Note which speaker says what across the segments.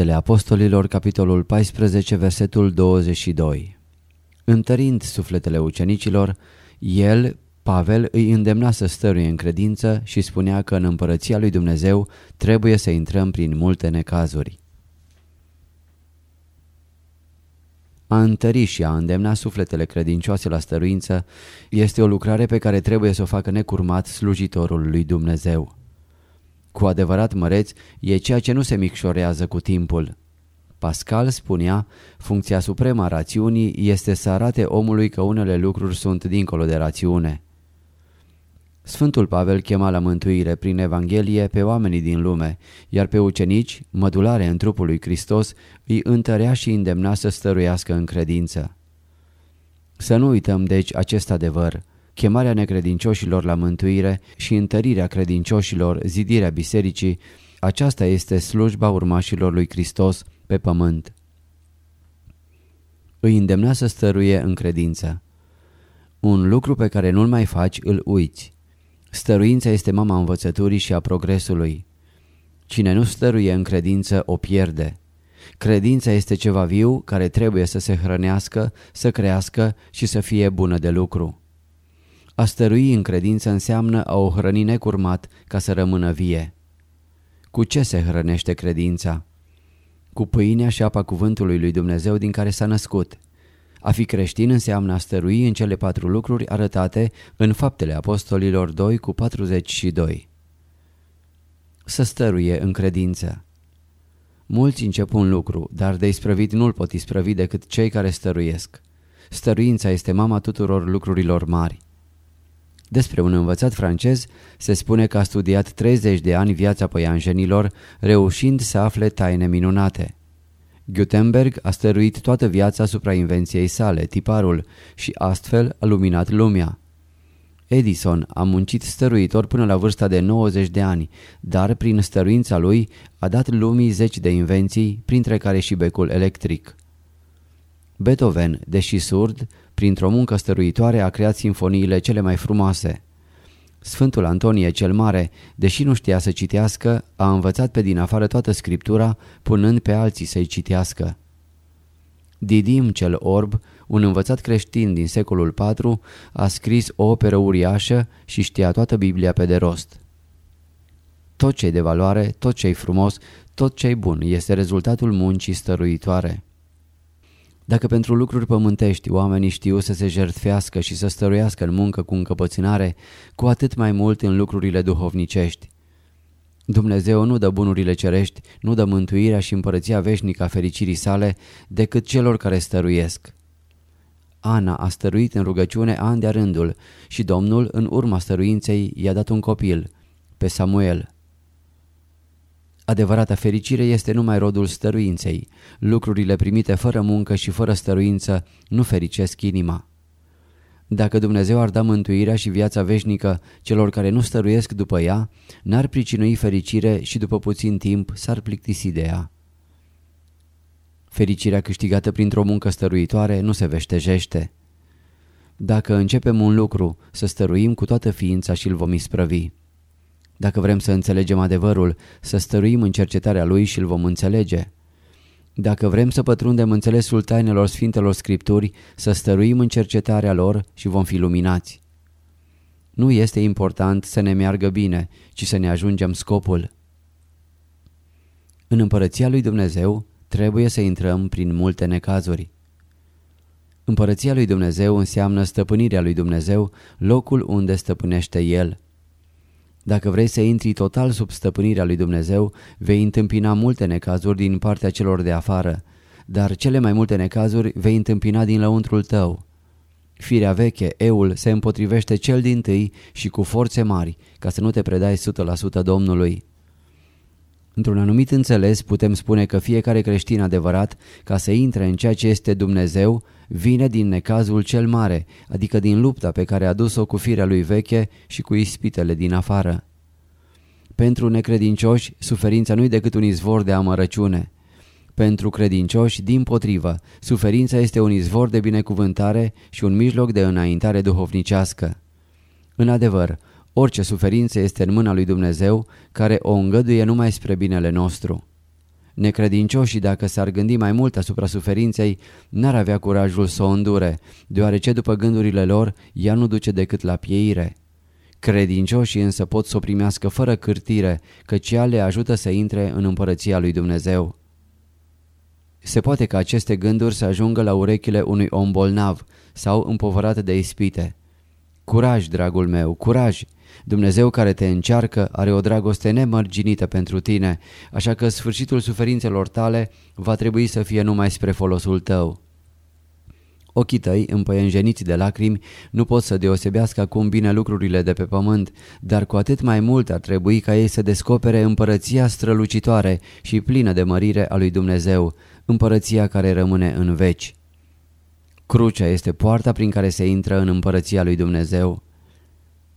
Speaker 1: Faptele Apostolilor, capitolul 14, versetul 22 Întărind sufletele ucenicilor, el, Pavel, îi îndemna să stăruie în credință și spunea că în împărăția lui Dumnezeu trebuie să intrăm prin multe necazuri. A întări și a îndemna sufletele credincioase la stăruință este o lucrare pe care trebuie să o facă necurmat slujitorul lui Dumnezeu. Cu adevărat măreț e ceea ce nu se micșorează cu timpul. Pascal spunea, funcția supremă a rațiunii este să arate omului că unele lucruri sunt dincolo de rațiune. Sfântul Pavel chema la mântuire prin Evanghelie pe oamenii din lume, iar pe ucenici, mădulare în trupul lui Hristos, îi întărea și îndemna să stăruiască în credință. Să nu uităm deci acest adevăr, chemarea necredincioșilor la mântuire și întărirea credincioșilor, zidirea bisericii, aceasta este slujba urmașilor lui Hristos pe pământ. Îi îndemna să stăruie în credință. Un lucru pe care nu-l mai faci, îl uiți. Stăruința este mama învățăturii și a progresului. Cine nu stăruie în credință o pierde. Credința este ceva viu care trebuie să se hrănească, să crească și să fie bună de lucru. A stărui în credință înseamnă a o hrăni necurmat ca să rămână vie. Cu ce se hrănește credința? Cu pâinea și apa cuvântului lui Dumnezeu din care s-a născut. A fi creștin înseamnă a stărui în cele patru lucruri arătate în Faptele Apostolilor 2 cu 42. Să stăruie în credință. Mulți încep un lucru, dar de isprăvit nu-l pot isprăvi decât cei care stăruiesc. Stăruința este mama tuturor lucrurilor mari. Despre un învățat francez se spune că a studiat 30 de ani viața păianjenilor, reușind să afle taine minunate. Gutenberg a stăruit toată viața asupra invenției sale, tiparul, și astfel a luminat lumea. Edison a muncit stăruitor până la vârsta de 90 de ani, dar prin stăruința lui a dat lumii zeci de invenții, printre care și becul electric. Beethoven, deși surd, printr-o muncă stăruitoare a creat sinfoniile cele mai frumoase. Sfântul Antonie cel Mare, deși nu știa să citească, a învățat pe din afară toată scriptura, punând pe alții să-i citească. Didim cel Orb, un învățat creștin din secolul IV, a scris o operă uriașă și știa toată Biblia pe de rost. Tot ce de valoare, tot ce frumos, tot ce bun este rezultatul muncii stăruitoare. Dacă pentru lucruri pământești oamenii știu să se jertfească și să stăruiască în muncă cu încăpățânare, cu atât mai mult în lucrurile duhovnicești. Dumnezeu nu dă bunurile cerești, nu dă mântuirea și împărăția veșnică a fericirii sale decât celor care stăruiesc. Ana a stăruit în rugăciune ani de rândul și Domnul, în urma stăruinței, i-a dat un copil, pe Samuel. Adevărata fericire este numai rodul stăruinței. Lucrurile primite fără muncă și fără stăruință nu fericesc inima. Dacă Dumnezeu ar da mântuirea și viața veșnică celor care nu stăruiesc după ea, n-ar pricinui fericire și după puțin timp s-ar plictisi de ea. Fericirea câștigată printr-o muncă stăruitoare nu se veștejește. Dacă începem un lucru, să stăruim cu toată ființa și îl vom isprăvi. Dacă vrem să înțelegem adevărul, să stăruim în cercetarea lui și îl vom înțelege. Dacă vrem să pătrundem înțelesul tainelor Sfintelor Scripturi, să stăruim în cercetarea lor și vom fi luminați. Nu este important să ne meargă bine, ci să ne ajungem scopul. În împărăția lui Dumnezeu trebuie să intrăm prin multe necazuri. Împărăția lui Dumnezeu înseamnă stăpânirea lui Dumnezeu, locul unde stăpânește El. Dacă vrei să intri total sub stăpânirea lui Dumnezeu, vei întâmpina multe necazuri din partea celor de afară, dar cele mai multe necazuri vei întâmpina din lăuntrul tău. Firea veche, eul, se împotrivește cel din tâi și cu forțe mari, ca să nu te predai 100% Domnului. Într-un anumit înțeles putem spune că fiecare creștin adevărat, ca să intre în ceea ce este Dumnezeu, vine din necazul cel mare, adică din lupta pe care a dus-o cu firea lui veche și cu ispitele din afară. Pentru necredincioși, suferința nu-i decât un izvor de amărăciune. Pentru credincioși, din potrivă, suferința este un izvor de binecuvântare și un mijloc de înaintare duhovnicească. În adevăr, orice suferință este în mâna lui Dumnezeu, care o îngăduie numai spre binele nostru. Necredincioșii, dacă s-ar gândi mai mult asupra suferinței, n-ar avea curajul să o îndure, deoarece după gândurile lor, ea nu duce decât la pieire. Credincioșii însă pot să o primească fără cârtire, căci ea le ajută să intre în împărăția lui Dumnezeu. Se poate ca aceste gânduri să ajungă la urechile unui om bolnav sau împovărat de ispite. Curaj, dragul meu, curaj! Dumnezeu care te încearcă are o dragoste nemărginită pentru tine, așa că sfârșitul suferințelor tale va trebui să fie numai spre folosul tău. Ochii tăi, împăienjeniți de lacrimi, nu pot să deosebească acum bine lucrurile de pe pământ, dar cu atât mai mult ar trebui ca ei să descopere împărăția strălucitoare și plină de mărire a lui Dumnezeu, împărăția care rămâne în veci. Crucea este poarta prin care se intră în împărăția lui Dumnezeu.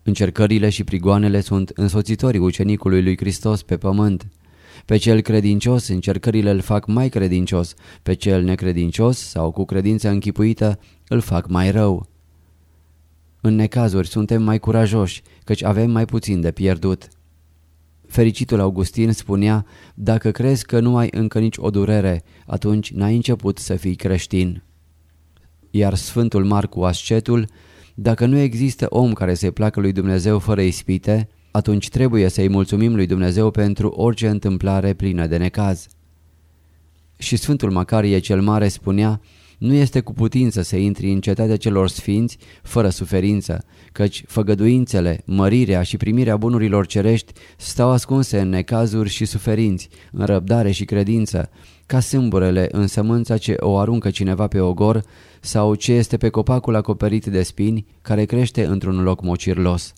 Speaker 1: Încercările și prigoanele sunt însoțitorii ucenicului lui Hristos pe pământ. Pe cel credincios încercările îl fac mai credincios, pe cel necredincios sau cu credință închipuită îl fac mai rău. În necazuri suntem mai curajoși, căci avem mai puțin de pierdut. Fericitul Augustin spunea, dacă crezi că nu ai încă nici o durere, atunci n-ai început să fii creștin. Iar Sfântul Marcu Ascetul dacă nu există om care să-i placă lui Dumnezeu fără ispite, atunci trebuie să-i mulțumim lui Dumnezeu pentru orice întâmplare plină de necaz. Și Sfântul Macarie cel Mare spunea, nu este cu putință să intri în cetatea celor sfinți fără suferință, căci făgăduințele, mărirea și primirea bunurilor cerești stau ascunse în necazuri și suferinți, în răbdare și credință, ca sâmburele în sămânța ce o aruncă cineva pe ogor sau ce este pe copacul acoperit de spini care crește într-un loc mocirlos.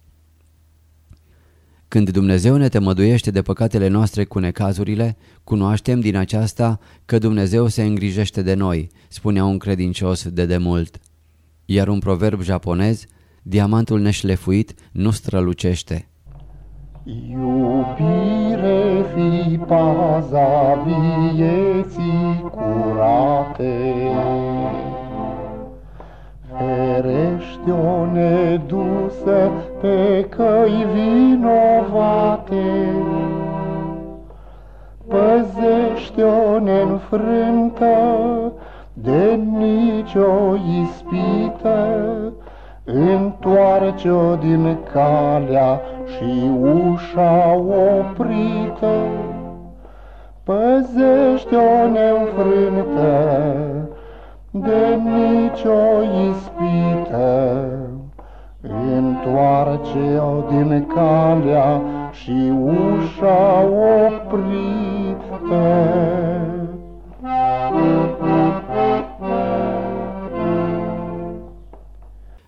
Speaker 1: Când Dumnezeu ne temăduiește de păcatele noastre cu necazurile, cunoaștem din aceasta că Dumnezeu se îngrijește de noi, spunea un credincios de demult. Iar un proverb japonez, diamantul neșlefuit nu strălucește.
Speaker 2: Iubire fi paza vieții curate, Ferește-o nedusă pe căi vinovate, Păzește-o neînfrântă de nicio ispită, Întoarce-o din calea și ușa oprită, Păzește-o neînfrântă de nicio ispită. Întoarce-o din calea și ușa oprită.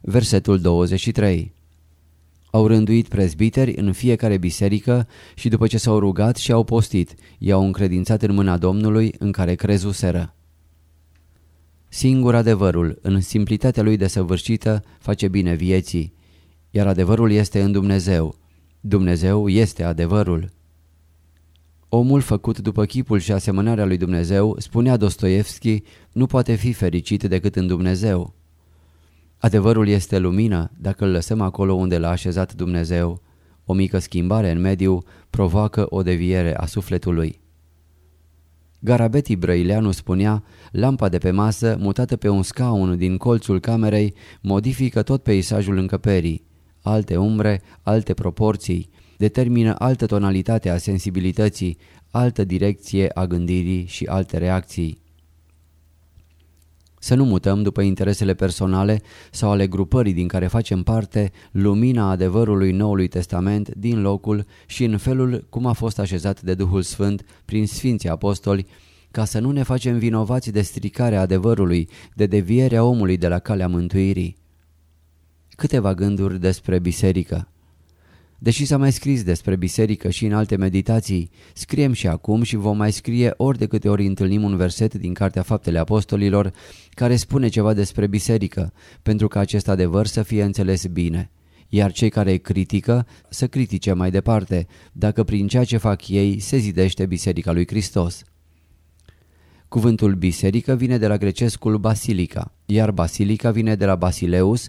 Speaker 1: Versetul 23 Au rânduit prezbiteri în fiecare biserică și după ce s-au rugat și au postit, i-au încredințat în mâna Domnului în care crezuseră. Singur adevărul, în simplitatea lui desăvârșită, face bine vieții, iar adevărul este în Dumnezeu. Dumnezeu este adevărul. Omul făcut după chipul și asemănarea lui Dumnezeu, spunea Dostoevski, nu poate fi fericit decât în Dumnezeu. Adevărul este lumină dacă îl lăsăm acolo unde l-a așezat Dumnezeu. O mică schimbare în mediu provoacă o deviere a sufletului. Garabeti Brăileanu spunea, lampa de pe masă, mutată pe un scaun din colțul camerei, modifică tot peisajul încăperii. Alte umbre, alte proporții, determină altă tonalitate a sensibilității, altă direcție a gândirii și alte reacții. Să nu mutăm după interesele personale sau ale grupării din care facem parte lumina adevărului Noului Testament din locul și în felul cum a fost așezat de Duhul Sfânt prin Sfinții Apostoli ca să nu ne facem vinovați de stricarea adevărului, de devierea omului de la calea mântuirii. Câteva gânduri despre biserică. Deși s-a mai scris despre biserică și în alte meditații, scriem și acum și vom mai scrie ori de câte ori întâlnim un verset din Cartea Faptele Apostolilor care spune ceva despre biserică, pentru ca acest adevăr să fie înțeles bine. Iar cei care critică să critique mai departe, dacă prin ceea ce fac ei se zidește Biserica lui Hristos. Cuvântul biserică vine de la grecescul basilica, iar basilica vine de la basileus,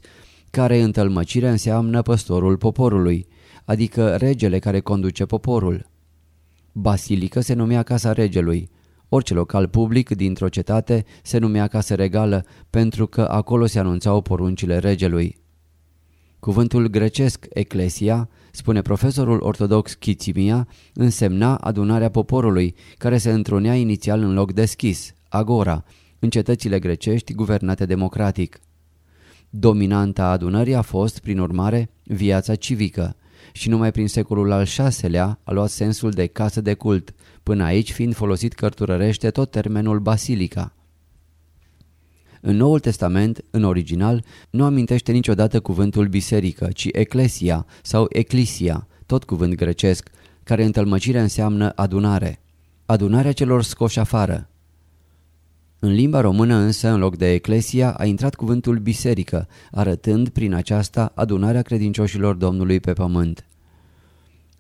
Speaker 1: care în tălmăcire înseamnă păstorul poporului, adică regele care conduce poporul. Basilică se numea casa regelui. Orice local public dintr-o cetate se numea casă regală pentru că acolo se anunțau poruncile regelui. Cuvântul grecesc eclesia, spune profesorul ortodox Chițimia, însemna adunarea poporului, care se întrunea inițial în loc deschis, agora, în cetățile grecești guvernate democratic. Dominanta adunării a fost, prin urmare, viața civică și numai prin secolul al VI-lea a luat sensul de casă de cult, până aici fiind folosit cărturărește tot termenul basilica. În Noul Testament, în original, nu amintește niciodată cuvântul biserică, ci eclesia sau eclisia, tot cuvânt grecesc, care în tălmăcire înseamnă adunare. Adunarea celor scoși afară. În limba română însă, în loc de eclesia, a intrat cuvântul biserică, arătând prin aceasta adunarea credincioșilor Domnului pe pământ.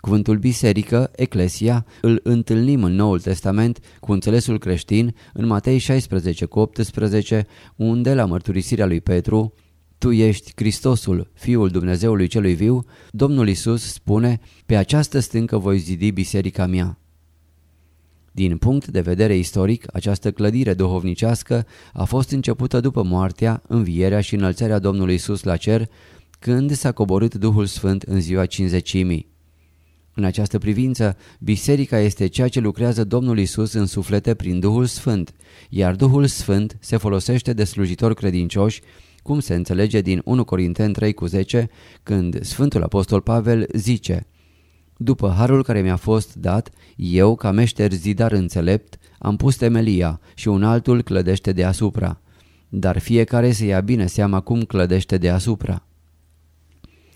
Speaker 1: Cuvântul biserică, eclesia, îl întâlnim în Noul Testament cu înțelesul creștin în Matei 16 cu 18, unde la mărturisirea lui Petru, Tu ești Hristosul, Fiul Dumnezeului celui viu, Domnul Isus spune, Pe această stâncă voi zidi biserica mea. Din punct de vedere istoric, această clădire duhovnicească a fost începută după moartea, învierea și înălțarea Domnului Isus la cer, când s-a coborât Duhul Sfânt în ziua cinzecimii. În această privință, biserica este ceea ce lucrează Domnul Isus în suflete prin Duhul Sfânt, iar Duhul Sfânt se folosește de slujitori credincioși, cum se înțelege din 1 Corinteni 3 cu 10, când Sfântul Apostol Pavel zice După harul care mi-a fost dat, eu, ca meșter zidar înțelept, am pus temelia și un altul clădește deasupra. Dar fiecare să ia bine seama cum clădește deasupra.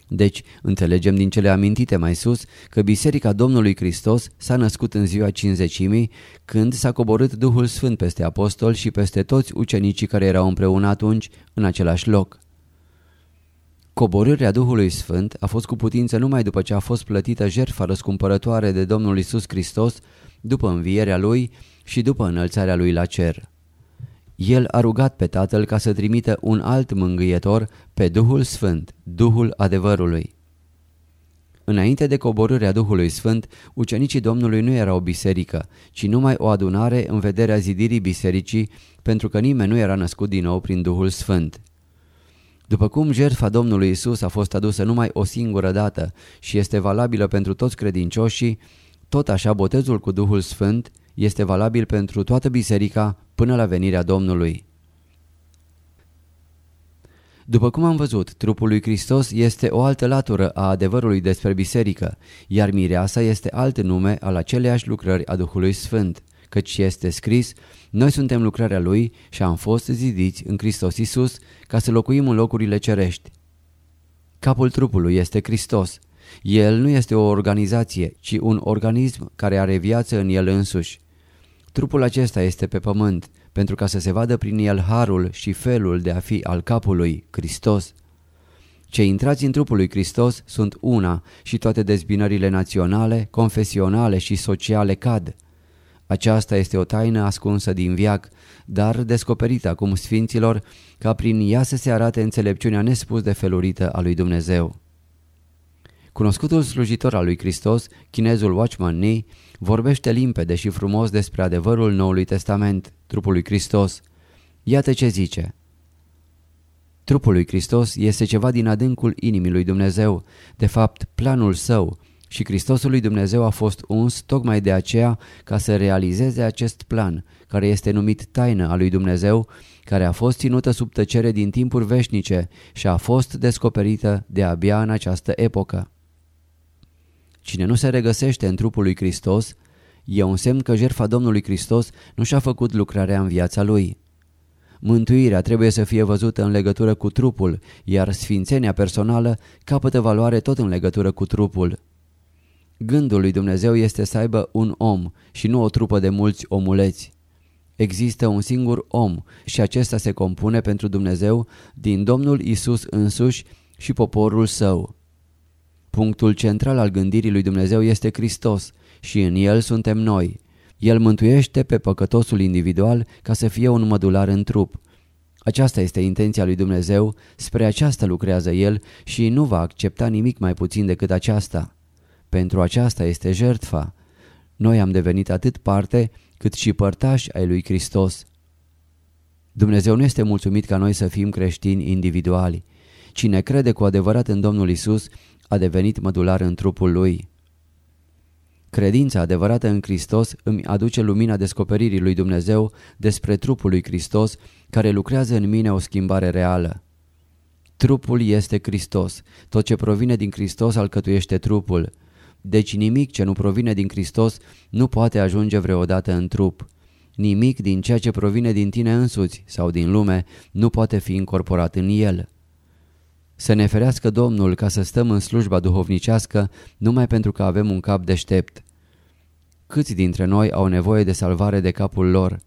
Speaker 1: Deci, înțelegem din cele amintite mai sus că Biserica Domnului Hristos s-a născut în ziua cinzecimii, când s-a coborât Duhul Sfânt peste apostoli și peste toți ucenicii care erau împreună atunci în același loc. Coborârea Duhului Sfânt a fost cu putință numai după ce a fost plătită jertfa răscumpărătoare de Domnul Isus Hristos, după învierea Lui și după înălțarea Lui la cer. El a rugat pe Tatăl ca să trimită un alt mângâietor pe Duhul Sfânt, Duhul adevărului. Înainte de coborârea Duhului Sfânt, ucenicii Domnului nu erau o biserică, ci numai o adunare în vederea zidirii bisericii, pentru că nimeni nu era născut din nou prin Duhul Sfânt. După cum jertfa Domnului Isus a fost adusă numai o singură dată și este valabilă pentru toți credincioșii, tot așa botezul cu Duhul Sfânt este valabil pentru toată biserica până la venirea Domnului. După cum am văzut, trupul lui Hristos este o altă latură a adevărului despre biserică, iar mireasa este alt nume al aceleiași lucrări a Duhului Sfânt, căci este scris, noi suntem lucrarea Lui și am fost zidiți în Hristos Iisus ca să locuim în locurile cerești. Capul trupului este Hristos. El nu este o organizație, ci un organism care are viață în el însuși. Trupul acesta este pe pământ, pentru ca să se vadă prin el harul și felul de a fi al capului, Hristos. Cei intrați în trupul lui Hristos sunt una și toate dezbinările naționale, confesionale și sociale cad. Aceasta este o taină ascunsă din viac, dar descoperită acum sfinților ca prin ea să se arate înțelepciunea nespus de felurită a lui Dumnezeu. Cunoscutul slujitor al lui Hristos, chinezul Watchman Nee, vorbește limpede și frumos despre adevărul Noului Testament, trupul lui Hristos. Iată ce zice. Trupul lui Hristos este ceva din adâncul inimii lui Dumnezeu, de fapt planul său, Și Hristosul lui Dumnezeu a fost uns tocmai de aceea ca să realizeze acest plan, care este numit taină a lui Dumnezeu, care a fost ținută sub tăcere din timpuri veșnice și a fost descoperită de abia în această epocă. Cine nu se regăsește în trupul lui Hristos, e un semn că jertfa Domnului Hristos nu și-a făcut lucrarea în viața lui. Mântuirea trebuie să fie văzută în legătură cu trupul, iar sfințenia personală capătă valoare tot în legătură cu trupul. Gândul lui Dumnezeu este să aibă un om și nu o trupă de mulți omuleți. Există un singur om și acesta se compune pentru Dumnezeu din Domnul Isus însuși și poporul său. Punctul central al gândirii lui Dumnezeu este Hristos și în El suntem noi. El mântuiește pe păcătosul individual ca să fie un mădular în trup. Aceasta este intenția lui Dumnezeu, spre aceasta lucrează El și nu va accepta nimic mai puțin decât aceasta. Pentru aceasta este jertfa. Noi am devenit atât parte cât și părtași ai lui Hristos. Dumnezeu nu este mulțumit ca noi să fim creștini individuali. Cine crede cu adevărat în Domnul Isus a devenit mădular în trupul lui. Credința adevărată în Hristos îmi aduce lumina descoperirii lui Dumnezeu despre trupul lui Hristos care lucrează în mine o schimbare reală. Trupul este Hristos. Tot ce provine din Hristos alcătuiește trupul. Deci nimic ce nu provine din Hristos nu poate ajunge vreodată în trup. Nimic din ceea ce provine din tine însuți sau din lume nu poate fi incorporat în el. Să ne ferească Domnul ca să stăm în slujba duhovnicească numai pentru că avem un cap deștept. Câți dintre noi au nevoie de salvare de capul lor?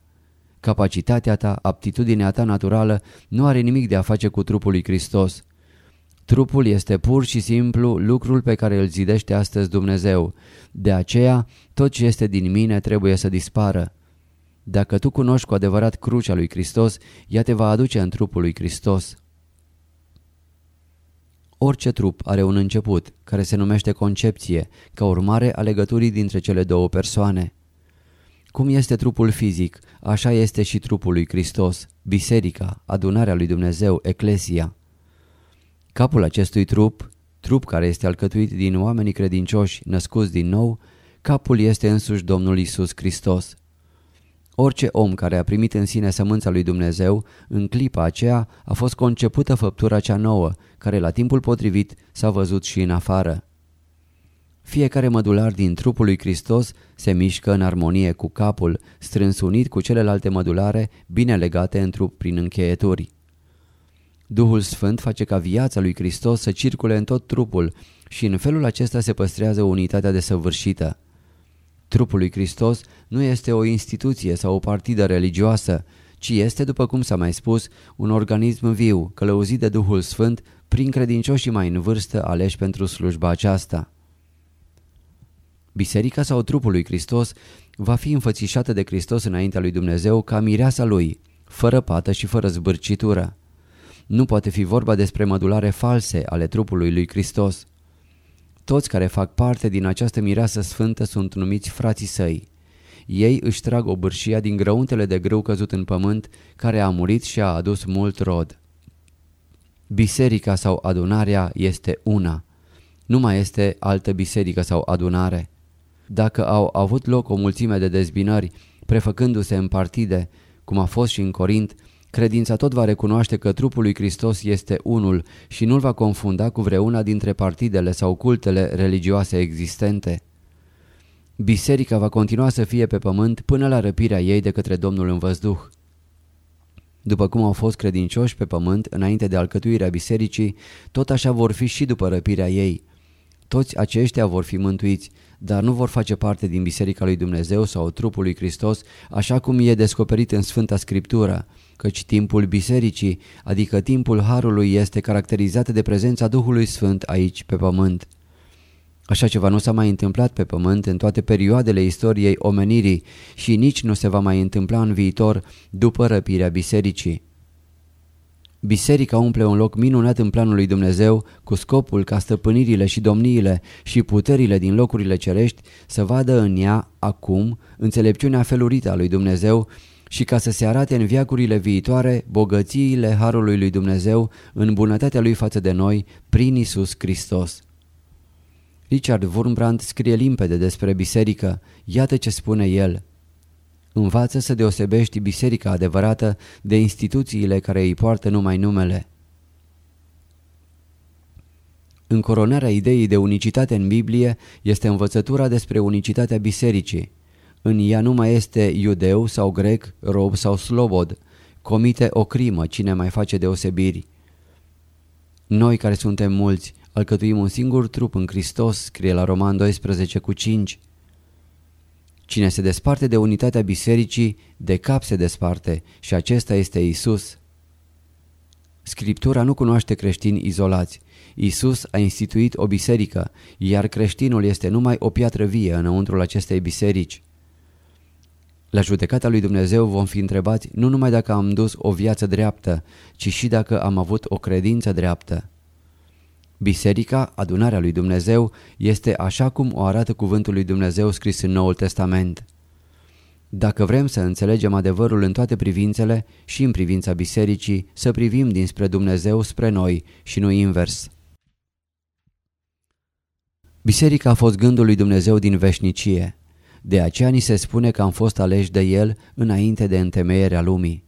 Speaker 1: Capacitatea ta, aptitudinea ta naturală nu are nimic de a face cu trupul lui Hristos. Trupul este pur și simplu lucrul pe care îl zidește astăzi Dumnezeu. De aceea, tot ce este din mine trebuie să dispară. Dacă tu cunoști cu adevărat crucea lui Hristos, ea te va aduce în trupul lui Hristos. Orice trup are un început, care se numește concepție, ca urmare a legăturii dintre cele două persoane. Cum este trupul fizic, așa este și trupul lui Hristos, biserica, adunarea lui Dumnezeu, eclesia. Capul acestui trup, trup care este alcătuit din oamenii credincioși născuți din nou, capul este însuși Domnul Isus Hristos. Orice om care a primit în sine sămânța lui Dumnezeu, în clipa aceea a fost concepută făptura cea nouă, care la timpul potrivit s-a văzut și în afară. Fiecare mădular din trupul lui Hristos se mișcă în armonie cu capul, strâns unit cu celelalte mădulare, bine legate în trup prin încheieturi. Duhul Sfânt face ca viața lui Hristos să circule în tot trupul și în felul acesta se păstrează unitatea desăvârșită. Trupul lui Hristos nu este o instituție sau o partidă religioasă, ci este, după cum s-a mai spus, un organism viu, călăuzit de Duhul Sfânt prin credincioșii mai în vârstă aleși pentru slujba aceasta. Biserica sau trupul lui Hristos va fi înfățișată de Hristos înaintea lui Dumnezeu ca mireasa lui, fără pată și fără zbârcitură. Nu poate fi vorba despre mădulare false ale trupului lui Hristos. Toți care fac parte din această mireasă sfântă sunt numiți frații săi. Ei își trag obârșia din grăuntele de grâu căzut în pământ, care a murit și a adus mult rod. Biserica sau adunarea este una. Nu mai este altă biserică sau adunare. Dacă au avut loc o mulțime de dezbinări, prefăcându-se în partide, cum a fost și în Corint, Credința tot va recunoaște că trupul lui Hristos este unul și nu-l va confunda cu vreuna dintre partidele sau cultele religioase existente. Biserica va continua să fie pe pământ până la răpirea ei de către Domnul în văzduh. După cum au fost credincioși pe pământ înainte de alcătuirea bisericii, tot așa vor fi și după răpirea ei. Toți aceștia vor fi mântuiți, dar nu vor face parte din Biserica lui Dumnezeu sau trupul lui Hristos, așa cum e descoperit în Sfânta Scriptură, căci timpul bisericii, adică timpul Harului, este caracterizat de prezența Duhului Sfânt aici pe pământ. Așa ceva nu s-a mai întâmplat pe pământ în toate perioadele istoriei omenirii și nici nu se va mai întâmpla în viitor după răpirea bisericii. Biserica umple un loc minunat în planul lui Dumnezeu cu scopul ca stăpânirile și domniile și puterile din locurile cerești să vadă în ea acum înțelepciunea felurită a lui Dumnezeu și ca să se arate în viacurile viitoare bogățiile Harului lui Dumnezeu în bunătatea Lui față de noi prin Isus Hristos. Richard Wurmbrand scrie limpede despre biserică, iată ce spune el. Învață să deosebești biserica adevărată de instituțiile care îi poartă numai numele. Încoronarea ideii de unicitate în Biblie este învățătura despre unicitatea bisericii. În ea nu mai este iudeu sau grec, rob sau slobod. Comite o crimă cine mai face deosebiri. Noi care suntem mulți, alcătuim un singur trup în Hristos, scrie la Roman 12 cu 5. Cine se desparte de unitatea bisericii, de cap se desparte și acesta este Isus. Scriptura nu cunoaște creștini izolați. Isus a instituit o biserică, iar creștinul este numai o piatră vie înăuntrul acestei biserici. La judecata lui Dumnezeu vom fi întrebați nu numai dacă am dus o viață dreaptă, ci și dacă am avut o credință dreaptă. Biserica, adunarea lui Dumnezeu, este așa cum o arată cuvântul lui Dumnezeu scris în Noul Testament. Dacă vrem să înțelegem adevărul în toate privințele și în privința bisericii, să privim dinspre Dumnezeu spre noi și nu invers. Biserica a fost gândul lui Dumnezeu din veșnicie. De aceea ni se spune că am fost aleși de El înainte de întemeierea lumii.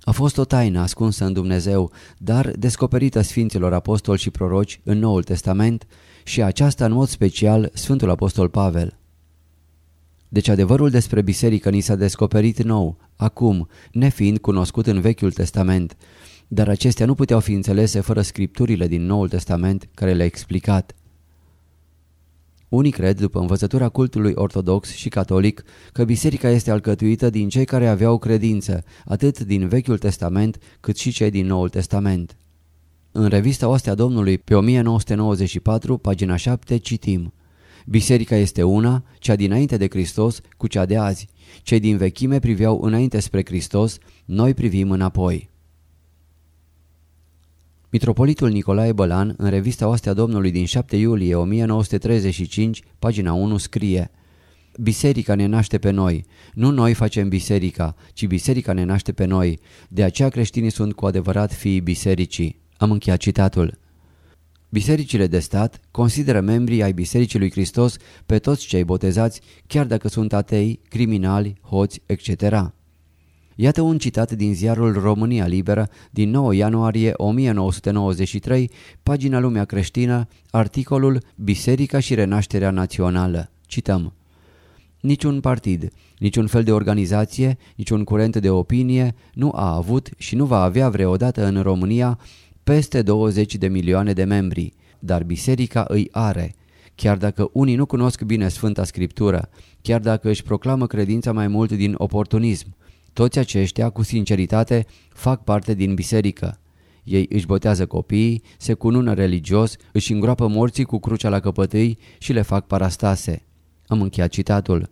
Speaker 1: A fost o taină ascunsă în Dumnezeu, dar descoperită Sfinților Apostoli și Proroci în Noul Testament și aceasta în mod special Sfântul Apostol Pavel. Deci adevărul despre biserică ni s-a descoperit nou, acum, nefiind cunoscut în Vechiul Testament, dar acestea nu puteau fi înțelese fără scripturile din Noul Testament care le-a explicat. Unii cred, după învățătura cultului ortodox și catolic, că biserica este alcătuită din cei care aveau credință, atât din Vechiul Testament cât și cei din Noul Testament. În revista Ostea Domnului, pe 1994, pagina 7, citim Biserica este una, cea dinainte de Hristos cu cea de azi. Cei din vechime priveau înainte spre Hristos, noi privim înapoi. Mitropolitul Nicolae Bălan, în revista Ostea Domnului din 7 iulie 1935, pagina 1, scrie Biserica ne naște pe noi. Nu noi facem biserica, ci biserica ne naște pe noi. De aceea creștinii sunt cu adevărat fiii bisericii. Am încheiat citatul. Bisericile de stat consideră membrii ai Bisericii lui Hristos pe toți cei botezați, chiar dacă sunt atei, criminali, hoți, etc. Iată un citat din ziarul România Liberă din 9 ianuarie 1993, pagina Lumea Creștină, articolul Biserica și Renașterea Națională. Cităm. Niciun partid, niciun fel de organizație, niciun curent de opinie nu a avut și nu va avea vreodată în România peste 20 de milioane de membri, dar biserica îi are. Chiar dacă unii nu cunosc bine Sfânta Scriptură, chiar dacă își proclamă credința mai mult din oportunism, toți aceștia, cu sinceritate, fac parte din biserică. Ei își botează copiii, se cunună religios, își îngroapă morții cu crucea la căpătâi și le fac parastase. Am încheiat citatul.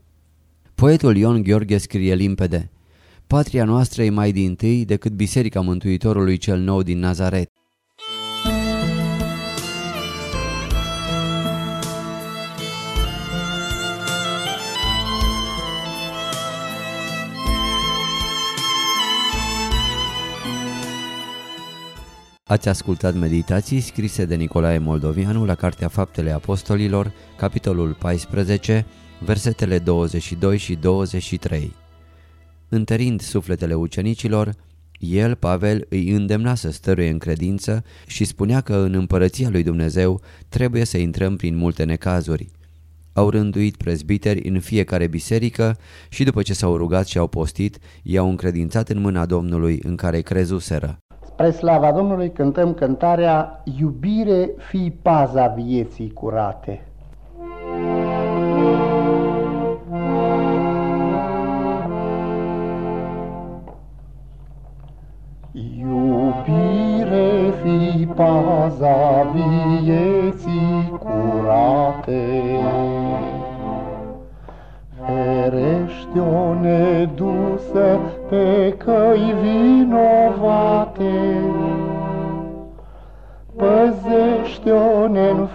Speaker 1: Poetul Ion Gheorghe scrie limpede. Patria noastră e mai din tâi decât Biserica Mântuitorului cel nou din Nazaret. Ați ascultat meditații scrise de Nicolae Moldovianu la Cartea Faptele Apostolilor, capitolul 14, versetele 22 și 23. Întărind sufletele ucenicilor, el, Pavel, îi îndemna să stăruie în credință și spunea că în împărăția lui Dumnezeu trebuie să intrăm prin multe necazuri. Au rânduit prezbiteri în fiecare biserică și după ce s-au rugat și au postit, i-au încredințat în mâna Domnului în care crezuseră.
Speaker 2: Spre slava Domnului cântăm cântarea Iubire fi paza vieții curate. Iubire fi paza vieții curate, Ferește-o nedusă pe căi vinovate,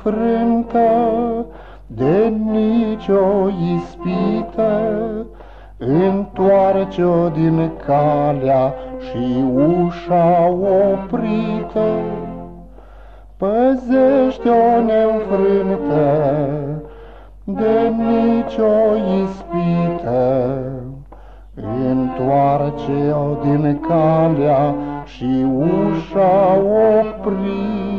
Speaker 2: Păzește-o neînfrântă de nicio ispită, Întoarce-o din calea și ușa oprită, Păzește-o neînfrântă de nicio ispită, Întoarce-o din calea și ușa oprită.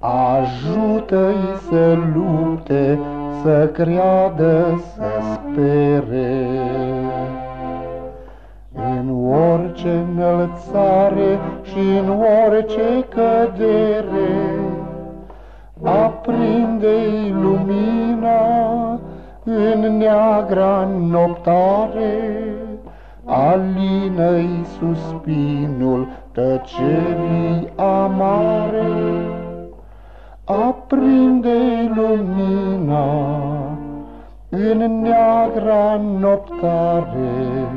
Speaker 2: Ajută-i să lupte, să creadă, să spere. În orice înălțare și în orice cădere, Aprinde-i lumina în neagra noptare, Alină-i suspinul tăcerii amare. Aprinde-i lumina în neagra noptare,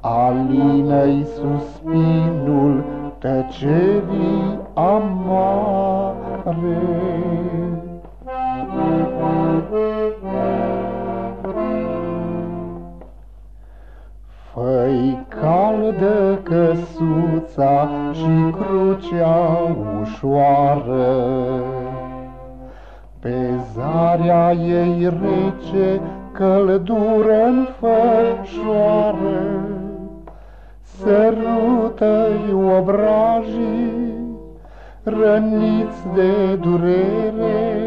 Speaker 2: Alină-i suspinul tăcerii amare. Făi caldă căsuța și crucea ușoară, Pe zarea ei rece căldură înfășoară, Sărută-i obrajii, răniți de durere,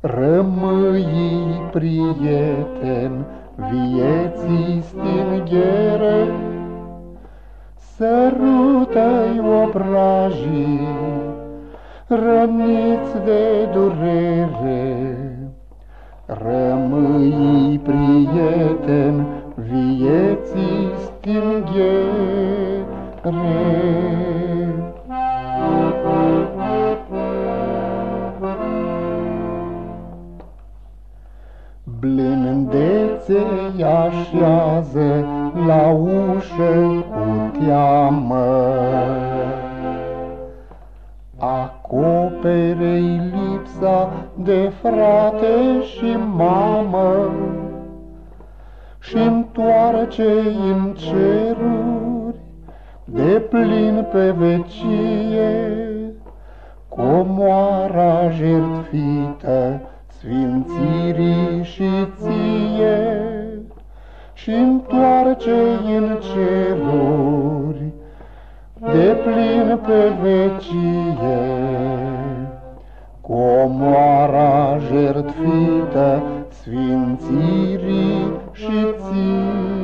Speaker 2: Rămâi prieten vieții stinghere. Sărută-i obrajii, răniți de durere, Rămâi prieten vieții stinghere. Blândețe așează la ușă cu teamă, Acopere-i lipsa de frate și mamă, și întoarce în ceruri de plin pe vecie, comoara jertfită sfințirii și ție și întoarce în ceruri de plin pe vecie. Comoara jertfită sfințirii și ție.